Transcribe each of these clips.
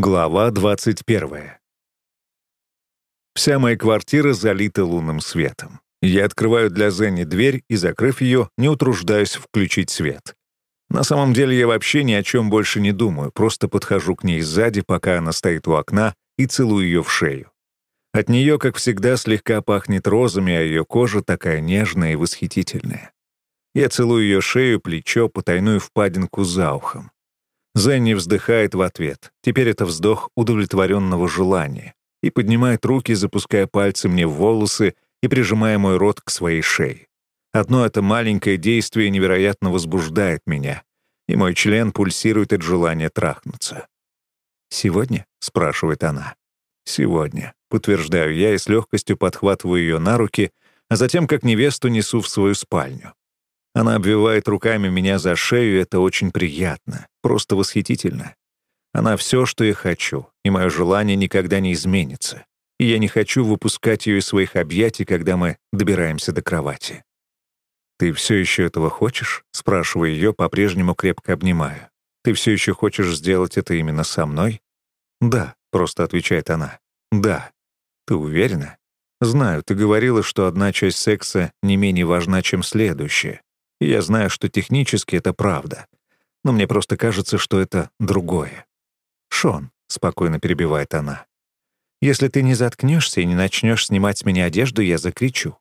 Глава 21. Вся моя квартира залита лунным светом. Я открываю для Зенни дверь и, закрыв ее, не утруждаюсь включить свет. На самом деле я вообще ни о чем больше не думаю, просто подхожу к ней сзади, пока она стоит у окна, и целую ее в шею. От нее, как всегда, слегка пахнет розами, а ее кожа такая нежная и восхитительная. Я целую ее шею, плечо, потайную впадинку за ухом. Зенни вздыхает в ответ. Теперь это вздох удовлетворенного желания. И поднимает руки, запуская пальцы мне в волосы и прижимая мой рот к своей шее. Одно это маленькое действие невероятно возбуждает меня, и мой член пульсирует от желания трахнуться. «Сегодня?» — спрашивает она. «Сегодня», — подтверждаю я и с легкостью подхватываю ее на руки, а затем, как невесту, несу в свою спальню. Она обвивает руками меня за шею, это очень приятно, просто восхитительно. Она все, что я хочу, и мое желание никогда не изменится. И я не хочу выпускать ее из своих объятий, когда мы добираемся до кровати. «Ты все еще этого хочешь?» — спрашиваю ее, по-прежнему крепко обнимаю. «Ты все еще хочешь сделать это именно со мной?» «Да», — просто отвечает она. «Да». «Ты уверена?» «Знаю, ты говорила, что одна часть секса не менее важна, чем следующая. И я знаю, что технически это правда. Но мне просто кажется, что это другое. «Шон», — спокойно перебивает она, «если ты не заткнешься и не начнешь снимать с меня одежду, я закричу».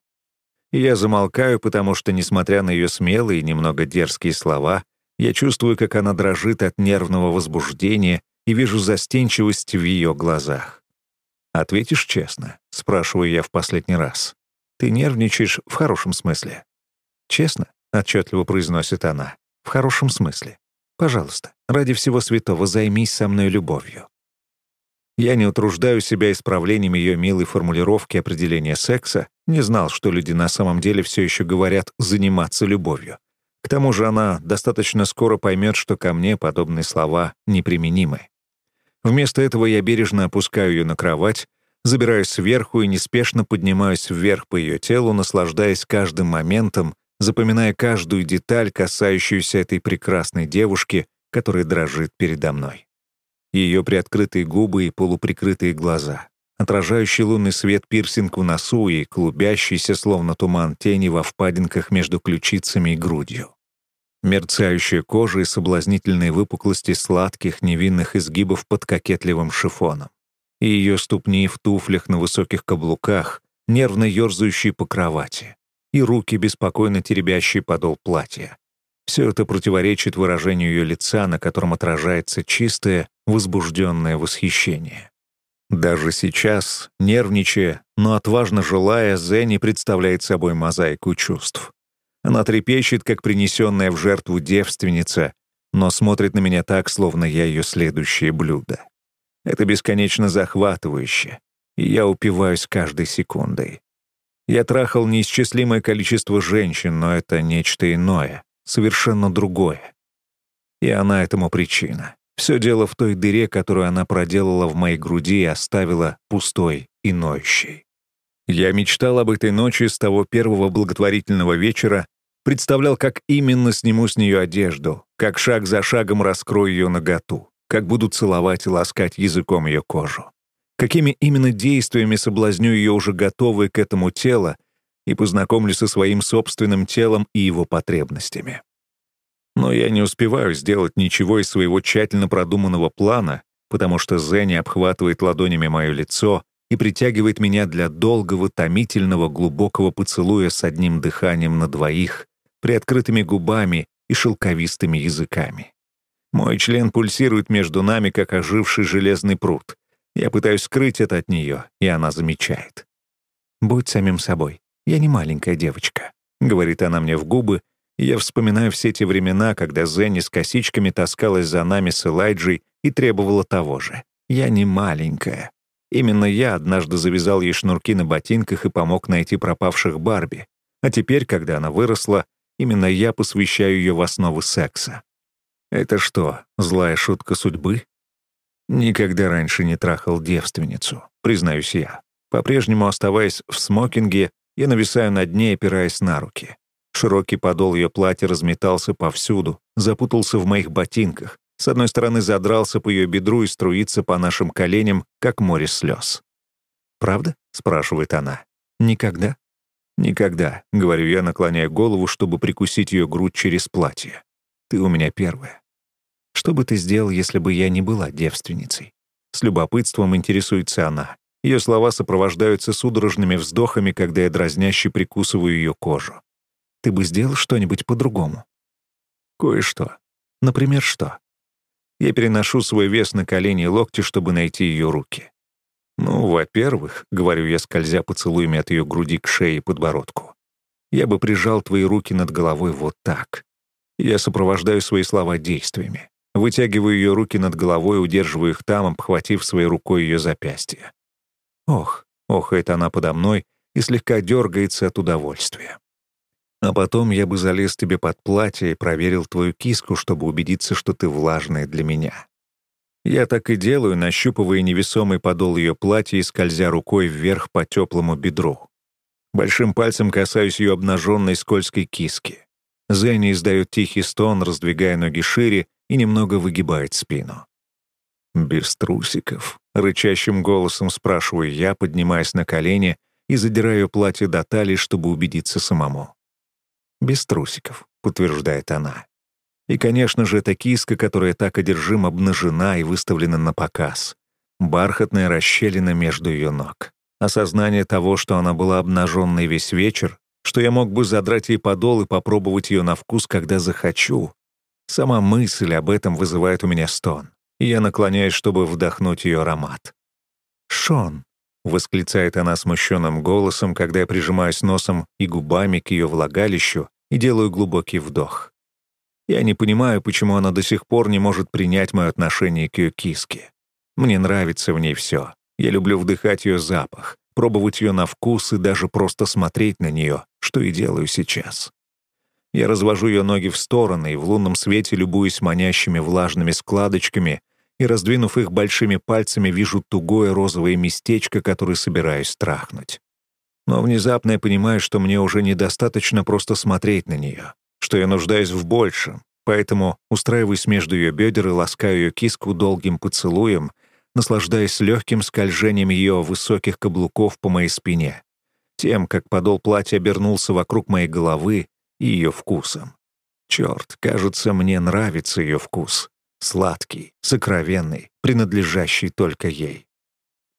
И я замолкаю, потому что, несмотря на ее смелые и немного дерзкие слова, я чувствую, как она дрожит от нервного возбуждения и вижу застенчивость в ее глазах. «Ответишь честно?» — спрашиваю я в последний раз. «Ты нервничаешь в хорошем смысле?» «Честно?» — отчетливо произносит она. «В хорошем смысле. Пожалуйста, ради всего святого займись со мной любовью». Я не утруждаю себя исправлением ее милой формулировки определения секса, не знал, что люди на самом деле все еще говорят «заниматься любовью». К тому же она достаточно скоро поймет, что ко мне подобные слова неприменимы. Вместо этого я бережно опускаю ее на кровать, забираюсь сверху и неспешно поднимаюсь вверх по ее телу, наслаждаясь каждым моментом, запоминая каждую деталь, касающуюся этой прекрасной девушки, которая дрожит передо мной. Ее приоткрытые губы и полуприкрытые глаза, отражающий лунный свет пирсинг в носу и клубящийся, словно туман тени во впадинках между ключицами и грудью. Мерцающая кожа и соблазнительные выпуклости сладких невинных изгибов под кокетливым шифоном. И ее ступни в туфлях на высоких каблуках, нервно ерзающие по кровати и руки, беспокойно теребящие подол платья. Все это противоречит выражению ее лица, на котором отражается чистое, возбужденное восхищение. Даже сейчас, нервничая, но отважно желая, Зенни представляет собой мозаику чувств. Она трепещет, как принесенная в жертву девственница, но смотрит на меня так, словно я ее следующее блюдо. Это бесконечно захватывающе, и я упиваюсь каждой секундой. Я трахал неисчислимое количество женщин, но это нечто иное, совершенно другое. И она этому причина. Все дело в той дыре, которую она проделала в моей груди и оставила пустой и ноющей. Я мечтал об этой ночи с того первого благотворительного вечера, представлял, как именно сниму с нее одежду, как шаг за шагом раскрою ее наготу, как буду целовать и ласкать языком ее кожу какими именно действиями соблазню ее уже готовое к этому тело и познакомлю со своим собственным телом и его потребностями. Но я не успеваю сделать ничего из своего тщательно продуманного плана, потому что Зенни обхватывает ладонями мое лицо и притягивает меня для долгого, томительного, глубокого поцелуя с одним дыханием на двоих, приоткрытыми губами и шелковистыми языками. Мой член пульсирует между нами, как оживший железный пруд — я пытаюсь скрыть это от нее, и она замечает. «Будь самим собой. Я не маленькая девочка», — говорит она мне в губы, и я вспоминаю все те времена, когда Зенни с косичками таскалась за нами с Элайджей и требовала того же. «Я не маленькая». Именно я однажды завязал ей шнурки на ботинках и помог найти пропавших Барби. А теперь, когда она выросла, именно я посвящаю ее в основы секса. Это что, злая шутка судьбы? Никогда раньше не трахал девственницу, признаюсь я. По-прежнему оставаясь в смокинге, я нависаю над ней, опираясь на руки. Широкий подол ее платья разметался повсюду, запутался в моих ботинках, С одной стороны задрался по ее бедру и струится по нашим коленям, как море слез. «Правда?» — спрашивает она. «Никогда?» «Никогда», — говорю я, наклоняя голову, чтобы прикусить ее грудь через платье. «Ты у меня первая». «Что бы ты сделал, если бы я не была девственницей?» С любопытством интересуется она. Ее слова сопровождаются судорожными вздохами, когда я дразняще прикусываю ее кожу. «Ты бы сделал что-нибудь по-другому?» «Кое-что. Например, что?» Я переношу свой вес на колени и локти, чтобы найти ее руки. «Ну, во-первых, — говорю я, скользя поцелуями от ее груди к шее и подбородку, — я бы прижал твои руки над головой вот так. Я сопровождаю свои слова действиями. Вытягиваю ее руки над головой, удерживаю их там, обхватив своей рукой ее запястье. Ох, ох, это она подо мной и слегка дергается от удовольствия. А потом я бы залез тебе под платье и проверил твою киску, чтобы убедиться, что ты влажная для меня. Я так и делаю, нащупывая невесомый подол ее платья и скользя рукой вверх по теплому бедру. Большим пальцем касаюсь ее обнаженной скользкой киски. Зенни издает тихий стон, раздвигая ноги шире и немного выгибает спину. «Без трусиков?» — рычащим голосом спрашиваю я, поднимаясь на колени и задираю платье до талии, чтобы убедиться самому. «Без трусиков», — подтверждает она. И, конечно же, эта киска, которая так одержимо обнажена и выставлена на показ. Бархатная расщелина между ее ног. Осознание того, что она была обнаженной весь вечер, что я мог бы задрать ей подол и попробовать ее на вкус, когда захочу. Сама мысль об этом вызывает у меня стон, я наклоняюсь, чтобы вдохнуть ее аромат. «Шон», — восклицает она смущенным голосом, когда я прижимаюсь носом и губами к ее влагалищу и делаю глубокий вдох. Я не понимаю, почему она до сих пор не может принять мое отношение к ее киске. Мне нравится в ней все. Я люблю вдыхать ее запах, пробовать ее на вкус и даже просто смотреть на нее, что и делаю сейчас. Я развожу ее ноги в стороны и в лунном свете любуюсь манящими влажными складочками и, раздвинув их большими пальцами, вижу тугое розовое местечко, которое собираюсь трахнуть. Но внезапно я понимаю, что мне уже недостаточно просто смотреть на нее что я нуждаюсь в большем, поэтому устраиваюсь между ее бедер и ласкаю ее киску долгим поцелуем, наслаждаясь легким скольжением ее высоких каблуков по моей спине, тем, как подол платья обернулся вокруг моей головы ее вкусом. Черт, кажется, мне нравится ее вкус. Сладкий, сокровенный, принадлежащий только ей.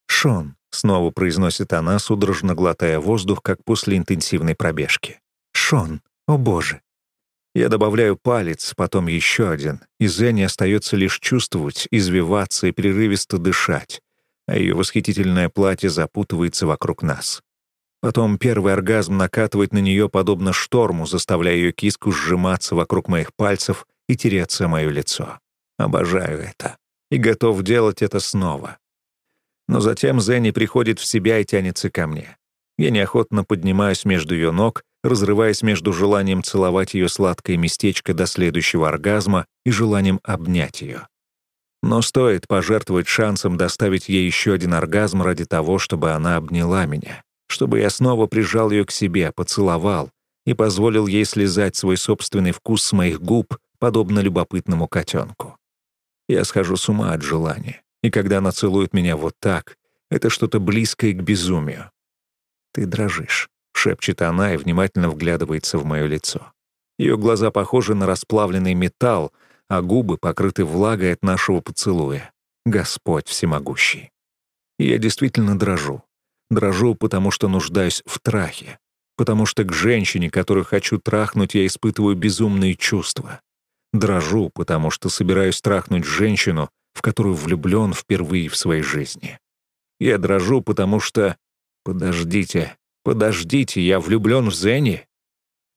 «Шон», — снова произносит она, судорожно глотая воздух, как после интенсивной пробежки. «Шон, о боже, я добавляю палец, потом еще один, и Зенни остается лишь чувствовать, извиваться и прерывисто дышать, а ее восхитительное платье запутывается вокруг нас. Потом первый оргазм накатывает на нее подобно шторму, заставляя ее киску сжиматься вокруг моих пальцев и тереться мое лицо. Обожаю это. И готов делать это снова. Но затем Зенни приходит в себя и тянется ко мне. Я неохотно поднимаюсь между ее ног, разрываясь между желанием целовать ее сладкое местечко до следующего оргазма и желанием обнять ее. Но стоит пожертвовать шансом доставить ей еще один оргазм ради того, чтобы она обняла меня, чтобы я снова прижал ее к себе, поцеловал и позволил ей слезать свой собственный вкус с моих губ, подобно любопытному котенку. Я схожу с ума от желания, и когда она целует меня вот так, это что-то близкое к безумию. «Ты дрожишь», — шепчет она и внимательно вглядывается в мое лицо. Ее глаза похожи на расплавленный металл, а губы покрыты влагой от нашего поцелуя. Господь всемогущий. И я действительно дрожу. Дрожу, потому что нуждаюсь в трахе. Потому что к женщине, которую хочу трахнуть, я испытываю безумные чувства. Дрожу, потому что собираюсь трахнуть женщину, в которую влюблен впервые в своей жизни. Я дрожу, потому что Подождите, подождите, я влюблен в Зенни?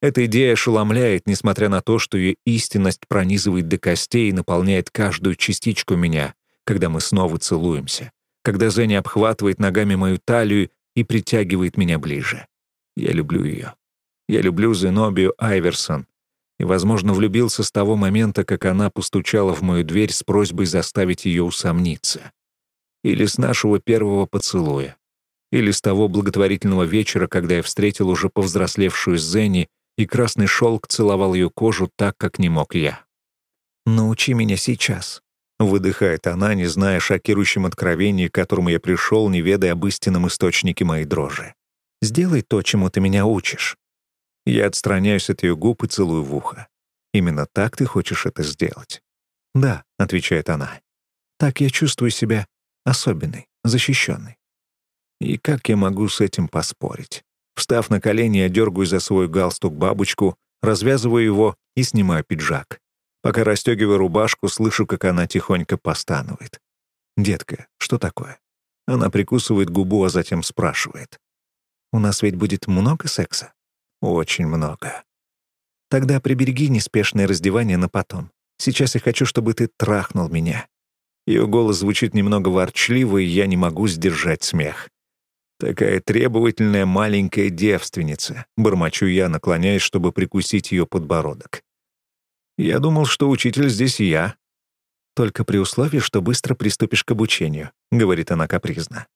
Эта идея ошеломляет, несмотря на то, что ее истинность пронизывает до костей и наполняет каждую частичку меня, когда мы снова целуемся, когда Зенни обхватывает ногами мою талию и притягивает меня ближе. Я люблю ее. Я люблю Зенобию Айверсон и, возможно, влюбился с того момента, как она постучала в мою дверь с просьбой заставить ее усомниться. Или с нашего первого поцелуя или с того благотворительного вечера, когда я встретил уже повзрослевшую Зенни, и красный шелк целовал ее кожу так, как не мог я. «Научи меня сейчас», — выдыхает она, не зная шокирующем откровении, к которому я пришел, не ведая об истинном источнике моей дрожи. «Сделай то, чему ты меня учишь». Я отстраняюсь от ее губ и целую в ухо. «Именно так ты хочешь это сделать?» «Да», — отвечает она. «Так я чувствую себя особенной, защищенной». И как я могу с этим поспорить? Встав на колени, я дергаю за свой галстук бабочку, развязываю его и снимаю пиджак. Пока расстегиваю рубашку, слышу, как она тихонько постанывает. «Детка, что такое?» Она прикусывает губу, а затем спрашивает. «У нас ведь будет много секса?» «Очень много». «Тогда прибереги неспешное раздевание на потом. Сейчас я хочу, чтобы ты трахнул меня». Ее голос звучит немного ворчливо, и я не могу сдержать смех. Такая требовательная маленькая девственница. Бормочу я, наклоняясь, чтобы прикусить ее подбородок. Я думал, что учитель здесь я. Только при условии, что быстро приступишь к обучению, говорит она капризно.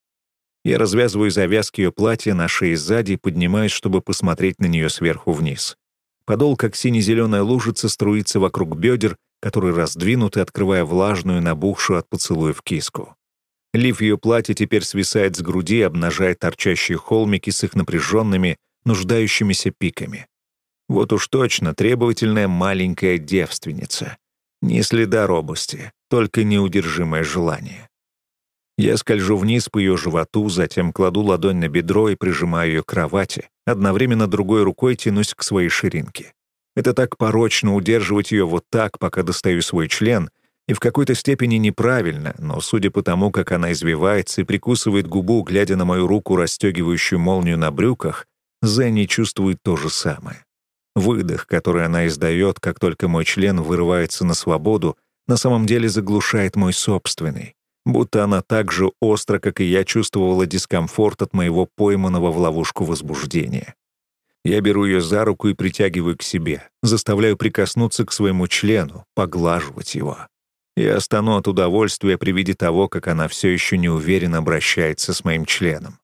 Я развязываю завязки ее платья на шее сзади и поднимаюсь, чтобы посмотреть на нее сверху вниз. Подол, как сине-зеленая лужица, струится вокруг бедер, которые раздвинуты, открывая влажную, набухшую от поцелуев киску. Лиф ее платья теперь свисает с груди, обнажая торчащие холмики с их напряженными, нуждающимися пиками. Вот уж точно требовательная маленькая девственница. Ни следа робости, только неудержимое желание. Я скольжу вниз по ее животу, затем кладу ладонь на бедро и прижимаю ее к кровати, одновременно другой рукой тянусь к своей ширинке. Это так порочно удерживать ее вот так, пока достаю свой член, и в какой-то степени неправильно, но судя по тому, как она извивается и прикусывает губу, глядя на мою руку, расстегивающую молнию на брюках, Зенни чувствует то же самое. Выдох, который она издает, как только мой член вырывается на свободу, на самом деле заглушает мой собственный, будто она так же остро, как и я, чувствовала дискомфорт от моего пойманного в ловушку возбуждения. Я беру ее за руку и притягиваю к себе, заставляю прикоснуться к своему члену, поглаживать его. Я стану от удовольствия при виде того, как она все еще неуверенно обращается с моим членом.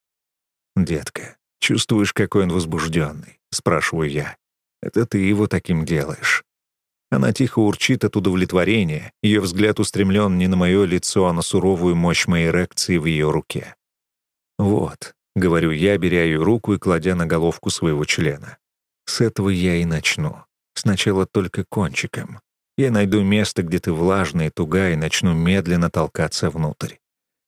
«Детка, чувствуешь, какой он возбужденный?» — спрашиваю я. «Это ты его таким делаешь». Она тихо урчит от удовлетворения, ее взгляд устремлен не на мое лицо, а на суровую мощь моей эрекции в ее руке. «Вот», — говорю я, беря ее руку и кладя на головку своего члена. «С этого я и начну. Сначала только кончиком, я найду место, где ты влажная и тугая, и начну медленно толкаться внутрь.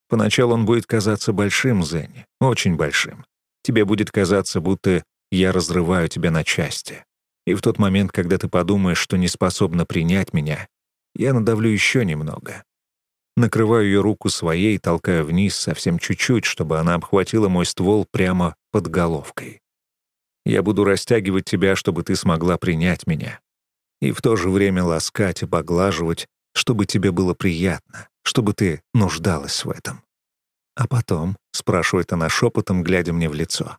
Поначалу он будет казаться большим, Зенни, очень большим. Тебе будет казаться, будто я разрываю тебя на части. И в тот момент, когда ты подумаешь, что не способна принять меня, я надавлю еще немного. Накрываю ее руку своей, толкаю вниз совсем чуть-чуть, чтобы она обхватила мой ствол прямо под головкой. Я буду растягивать тебя, чтобы ты смогла принять меня и в то же время ласкать и поглаживать, чтобы тебе было приятно, чтобы ты нуждалась в этом. А потом, — спрашивает она шепотом, глядя мне в лицо,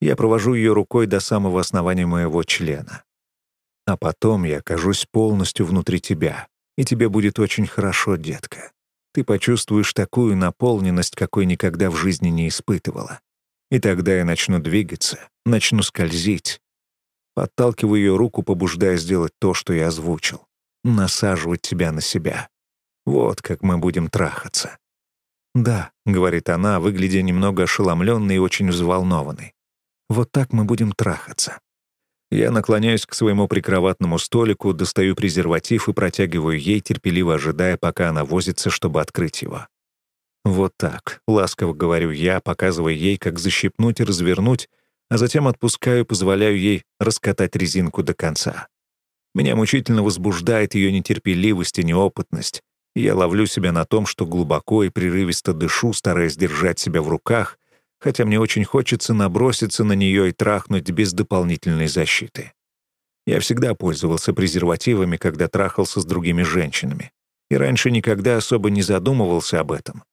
я провожу ее рукой до самого основания моего члена. А потом я окажусь полностью внутри тебя, и тебе будет очень хорошо, детка. Ты почувствуешь такую наполненность, какой никогда в жизни не испытывала. И тогда я начну двигаться, начну скользить, Подталкиваю ее руку, побуждая сделать то, что я озвучил. Насаживать тебя на себя. Вот как мы будем трахаться. «Да», — говорит она, выглядя немного ошеломленной и очень взволнованной. «Вот так мы будем трахаться». Я наклоняюсь к своему прикроватному столику, достаю презерватив и протягиваю ей, терпеливо ожидая, пока она возится, чтобы открыть его. «Вот так», — ласково говорю я, показывая ей, как защипнуть и развернуть, а затем отпускаю позволяю ей раскатать резинку до конца. Меня мучительно возбуждает ее нетерпеливость и неопытность, я ловлю себя на том, что глубоко и прерывисто дышу, стараясь держать себя в руках, хотя мне очень хочется наброситься на нее и трахнуть без дополнительной защиты. Я всегда пользовался презервативами, когда трахался с другими женщинами, и раньше никогда особо не задумывался об этом.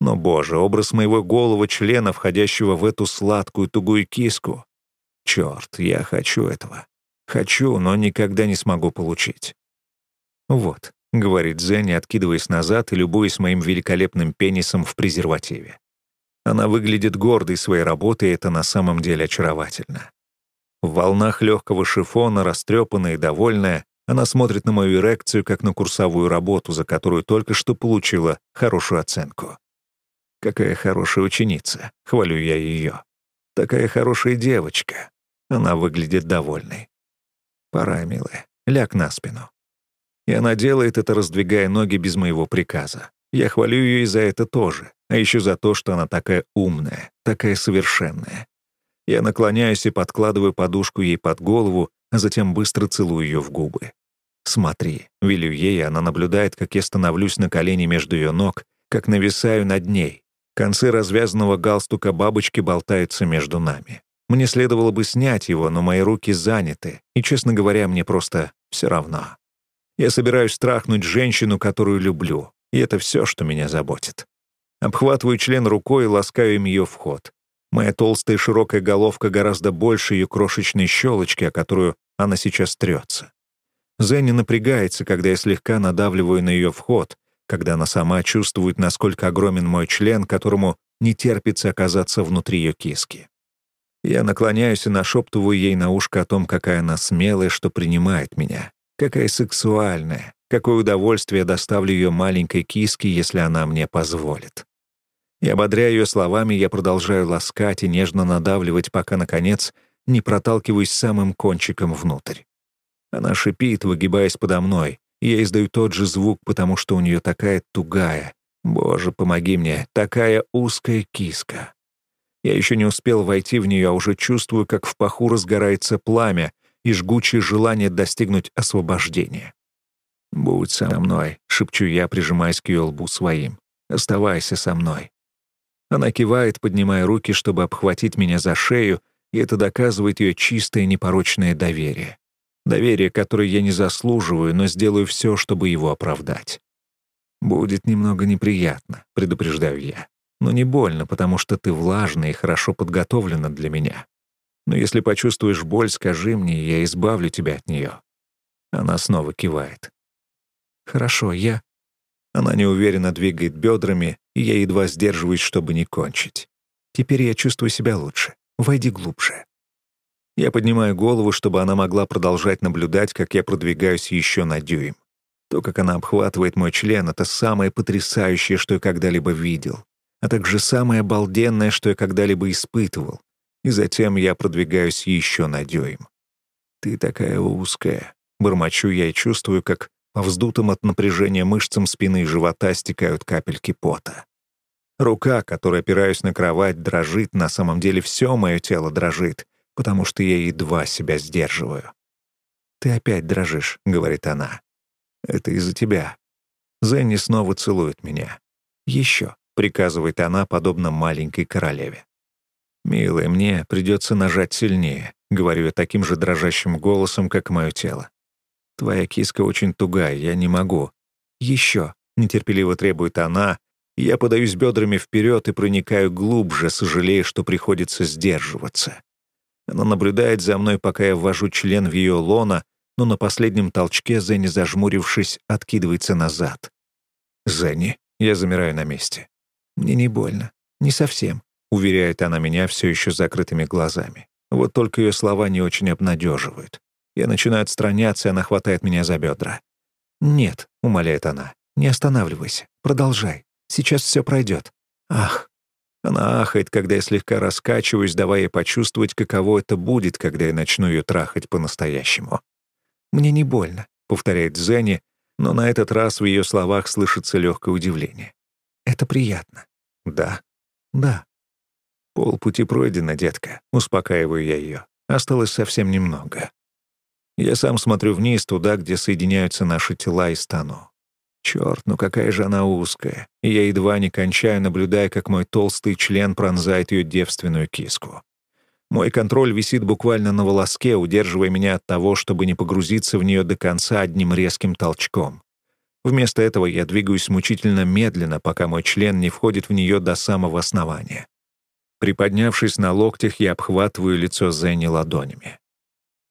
Но, боже, образ моего голого члена, входящего в эту сладкую тугую киску. Черт, я хочу этого. Хочу, но никогда не смогу получить. «Вот», — говорит Зенни, откидываясь назад и любуясь моим великолепным пенисом в презервативе. Она выглядит гордой своей работой, и это на самом деле очаровательно. В волнах легкого шифона, растрепанная и довольная, Она смотрит на мою эрекцию, как на курсовую работу, за которую только что получила хорошую оценку. Какая хорошая ученица, хвалю я ее. Такая хорошая девочка. Она выглядит довольной. Пора, милая, ляг на спину. И она делает это, раздвигая ноги без моего приказа. Я хвалю ее и за это тоже, а еще за то, что она такая умная, такая совершенная. Я наклоняюсь и подкладываю подушку ей под голову, а затем быстро целую ее в губы. «Смотри», — велю ей, она наблюдает, как я становлюсь на колени между ее ног, как нависаю над ней. Концы развязанного галстука бабочки болтаются между нами. Мне следовало бы снять его, но мои руки заняты, и, честно говоря, мне просто все равно. Я собираюсь трахнуть женщину, которую люблю, и это все, что меня заботит. Обхватываю член рукой и ласкаю им ее вход. Моя толстая широкая головка гораздо больше ее крошечной щелочки, о которую она сейчас трется. Зенни напрягается, когда я слегка надавливаю на ее вход, когда она сама чувствует, насколько огромен мой член, которому не терпится оказаться внутри ее киски. Я наклоняюсь и нашептываю ей на ушко о том, какая она смелая, что принимает меня, какая сексуальная, какое удовольствие доставлю ее маленькой киске, если она мне позволит. И ободряя ее словами, я продолжаю ласкать и нежно надавливать, пока, наконец, не проталкиваюсь самым кончиком внутрь. Она шипит, выгибаясь подо мной, и я издаю тот же звук, потому что у нее такая тугая, боже, помоги мне, такая узкая киска. Я еще не успел войти в нее, а уже чувствую, как в паху разгорается пламя и жгучее желание достигнуть освобождения. «Будь со мной», — шепчу я, прижимаясь к ее лбу своим. «Оставайся со мной». Она кивает, поднимая руки, чтобы обхватить меня за шею, и это доказывает ее чистое непорочное доверие. Доверие, которое я не заслуживаю, но сделаю все, чтобы его оправдать. «Будет немного неприятно», — предупреждаю я. «Но не больно, потому что ты влажная и хорошо подготовлена для меня. Но если почувствуешь боль, скажи мне, и я избавлю тебя от нее». Она снова кивает. «Хорошо, я...» Она неуверенно двигает бедрами, и я едва сдерживаюсь, чтобы не кончить. Теперь я чувствую себя лучше. Войди глубже. Я поднимаю голову, чтобы она могла продолжать наблюдать, как я продвигаюсь еще на дюйм. То, как она обхватывает мой член, это самое потрясающее, что я когда-либо видел, а также самое обалденное, что я когда-либо испытывал. И затем я продвигаюсь еще на дюйм. «Ты такая узкая», — бормочу я и чувствую, как по вздутым от напряжения мышцам спины и живота стекают капельки пота. Рука, которой опираюсь на кровать, дрожит, на самом деле все мое тело дрожит, потому что я едва себя сдерживаю. «Ты опять дрожишь», — говорит она. «Это из-за тебя». Зенни снова целует меня. «Еще», — приказывает она, подобно маленькой королеве. «Милая, мне придется нажать сильнее», — говорю я таким же дрожащим голосом, как мое тело. «Твоя киска очень тугая, я не могу». «Еще», — нетерпеливо требует она, я подаюсь бедрами вперед и проникаю глубже, сожалея, что приходится сдерживаться. Она наблюдает за мной, пока я ввожу член в ее лона, но на последнем толчке Зенни, зажмурившись, откидывается назад. «Зенни», я замираю на месте. «Мне не больно. Не совсем», — уверяет она меня все еще закрытыми глазами. Вот только ее слова не очень обнадеживают. Я начинаю отстраняться, и она хватает меня за бедра. «Нет», — умоляет она, — «не останавливайся. Продолжай. Сейчас все пройдет. Ах, она ахает, когда я слегка раскачиваюсь, давая ей почувствовать, каково это будет, когда я начну ее трахать по-настоящему. «Мне не больно», — повторяет Зенни, но на этот раз в ее словах слышится легкое удивление. «Это приятно». «Да». «Да». «Полпути пройдено, детка», — успокаиваю я ее. Осталось совсем немного. Я сам смотрю вниз, туда, где соединяются наши тела, и стану. Черт, ну какая же она узкая. Я едва не кончаю, наблюдая, как мой толстый член пронзает ее девственную киску. Мой контроль висит буквально на волоске, удерживая меня от того, чтобы не погрузиться в нее до конца одним резким толчком. Вместо этого я двигаюсь мучительно медленно, пока мой член не входит в нее до самого основания. Приподнявшись на локтях, я обхватываю лицо Зенни ладонями.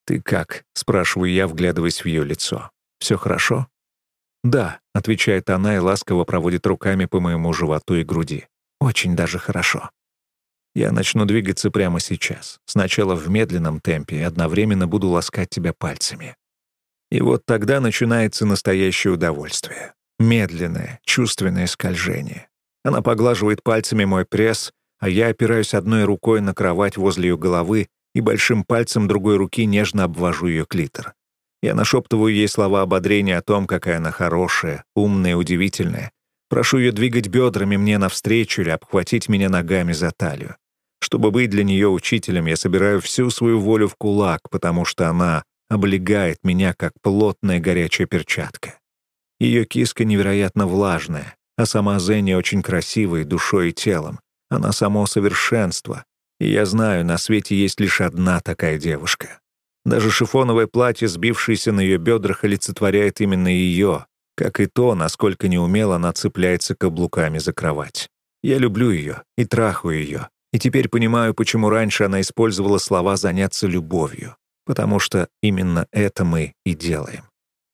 «Ты как?» — спрашиваю я, вглядываясь в ее лицо. «Все хорошо?» «Да», — отвечает она и ласково проводит руками по моему животу и груди. «Очень даже хорошо». Я начну двигаться прямо сейчас. Сначала в медленном темпе и одновременно буду ласкать тебя пальцами. И вот тогда начинается настоящее удовольствие. Медленное, чувственное скольжение. Она поглаживает пальцами мой пресс, а я опираюсь одной рукой на кровать возле ее головы и большим пальцем другой руки нежно обвожу ее клитор. Я нашептываю ей слова ободрения о том, какая она хорошая, умная, удивительная. Прошу ее двигать бедрами мне навстречу или обхватить меня ногами за талию. Чтобы быть для нее учителем, я собираю всю свою волю в кулак, потому что она облегает меня, как плотная горячая перчатка. Ее киска невероятно влажная, а сама Зенни очень красивая душой и телом. Она само совершенство. И я знаю, на свете есть лишь одна такая девушка. Даже шифоновое платье, сбившееся на ее бедрах, олицетворяет именно ее, как и то, насколько неумело она цепляется каблуками за кровать. Я люблю ее и трахаю ее, и теперь понимаю, почему раньше она использовала слова «заняться любовью», потому что именно это мы и делаем.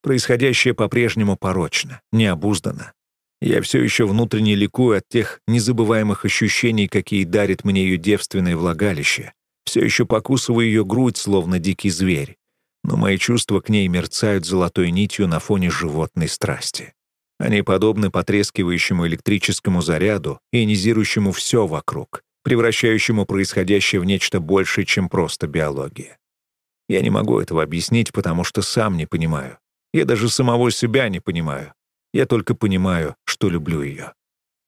Происходящее по-прежнему порочно, необуздано. Я все еще внутренне ликую от тех незабываемых ощущений, какие дарит мне ее девственное влагалище. Все еще покусываю ее грудь, словно дикий зверь. Но мои чувства к ней мерцают золотой нитью на фоне животной страсти. Они подобны потрескивающему электрическому заряду, ионизирующему все вокруг, превращающему происходящее в нечто большее, чем просто биология. Я не могу этого объяснить, потому что сам не понимаю. Я даже самого себя не понимаю. Я только понимаю, что люблю ее.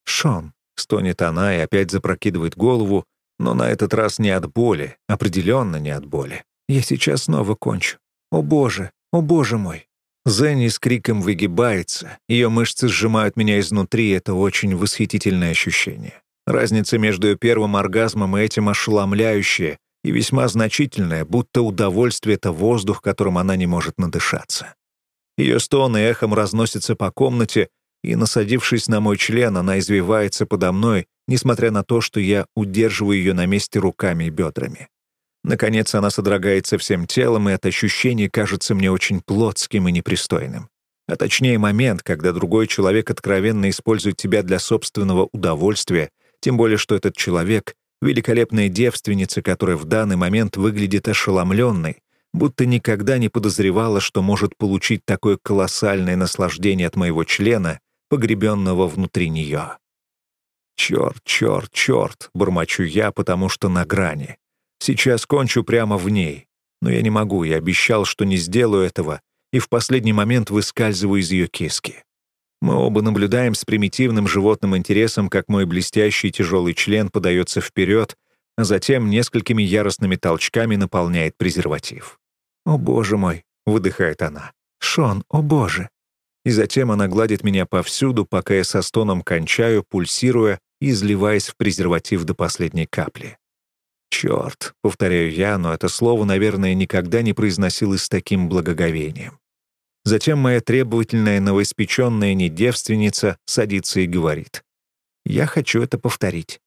«Шон», — стонет она и опять запрокидывает голову, но на этот раз не от боли, определенно не от боли. «Я сейчас снова кончу. О боже, о боже мой!» Зенни с криком выгибается, ее мышцы сжимают меня изнутри, это очень восхитительное ощущение. Разница между первым оргазмом и этим ошеломляющая и весьма значительная, будто удовольствие — это воздух, которым она не может надышаться. Ее стоны эхом разносятся по комнате, и, насадившись на мой член, она извивается подо мной, несмотря на то, что я удерживаю ее на месте руками и бедрами. Наконец она содрогается всем телом, и это ощущение кажется мне очень плотским и непристойным. А точнее момент, когда другой человек откровенно использует тебя для собственного удовольствия тем более, что этот человек — великолепная девственница, которая в данный момент выглядит ошеломленной, будто никогда не подозревала, что может получить такое колоссальное наслаждение от моего члена, погребенного внутри нее. «Черт, черт, черт!» — бормочу я, потому что на грани. Сейчас кончу прямо в ней. Но я не могу, я обещал, что не сделаю этого, и в последний момент выскальзываю из ее киски. Мы оба наблюдаем с примитивным животным интересом, как мой блестящий тяжелый член подается вперед, а затем несколькими яростными толчками наполняет презерватив. «О, боже мой!» — выдыхает она. «Шон, о боже!» И затем она гладит меня повсюду, пока я со стоном кончаю, пульсируя и изливаясь в презерватив до последней капли. «Черт!» — повторяю я, но это слово, наверное, никогда не произносилось с таким благоговением. Затем моя требовательная новоиспеченная недевственница садится и говорит. «Я хочу это повторить.